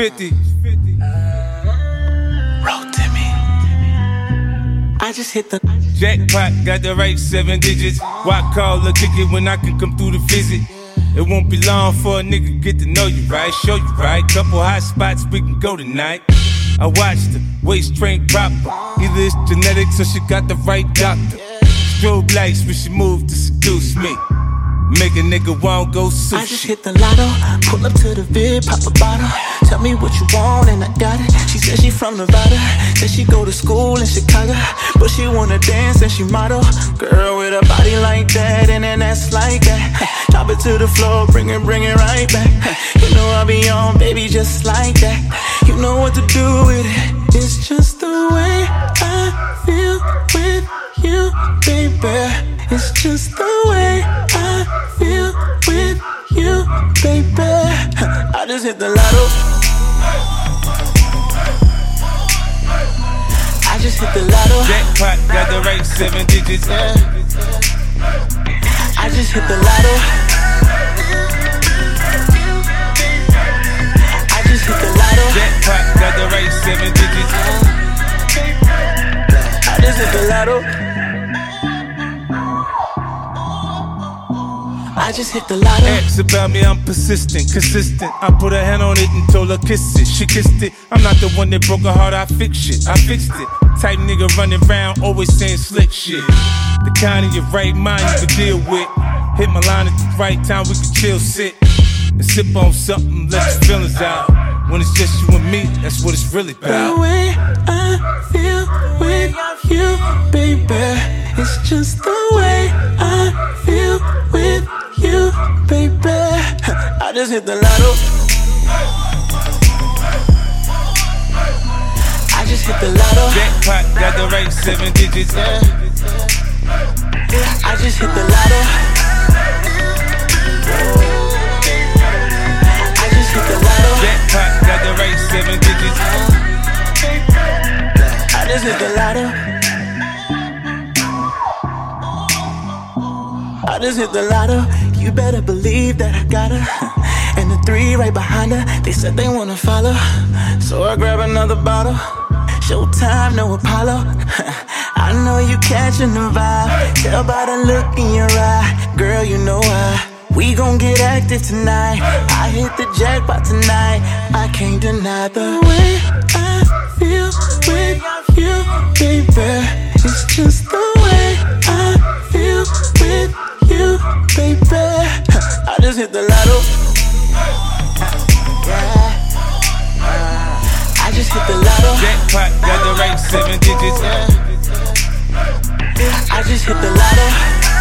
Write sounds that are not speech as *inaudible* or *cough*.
50. Roll to me. I just hit the Jackpot, got the right seven digits. Why call a kick it when I can come through the visit? It won't be long for a nigga get to know you right, show you right. Couple hot spots, we can go tonight. I watched her, waist train proper. Either it's genetics or she got the right doctor. Strobe lights when she move to seduce me. Make a nigga want go sushi. I just hit the lotto, pull up to the vid, pop a bottle. Tell me what you want and I got it. She said she from Nevada, said she go to school in Chicago, but she wanna dance and she model. Girl with a body like that and an ass like that. Drop it to the floor, bring it, bring it right back. You know I be on, baby, just like that. You know what to do with it. It's just the way I feel with you, baby. It's just the way I feel with you, baby. I just hit the lotto. I just hit the lotto. Jackpot, got the right seven digits. Yeah. I just hit the lotto. I just hit the lotto. Jackpot, got the right seven digits. I just hit the lotto. I just hit the lotto. Ask about me, I'm persistent, consistent. I put a hand on it and told her kiss it. She kissed it. I'm not the one that broke her heart, I fixed it. I fixed it. Type nigga running around, always saying slick shit. The kind of your right mind you can deal with. Hit my line at the right time, we can chill, sit. And sip on something, let your feelings out. When it's just you and me, that's what it's really about. The way I feel with you, baby. It's just the way I feel with you, baby. I just hit the lotto. I just hit the lotto. Jackpot, got the right seven digits. Yeah. I just hit the lotto. I just hit the lotto. Jackpot, got the right seven digits. I just hit the lotto. Just hit the lotto. You better believe that I got her. *laughs* And the three right behind her, they said they wanna follow. So I grab another bottle. Showtime, no Apollo. *laughs* I know you catching the vibe. Tell by the look in your eye. Girl, you know I. We gon' get active tonight. I hit the jackpot tonight. I can't deny the way I feel with you, baby. It's just the hit the lotto. Yeah. I just hit the lotto. Jackpot, got the right seven digits. Yeah. I just hit the lotto.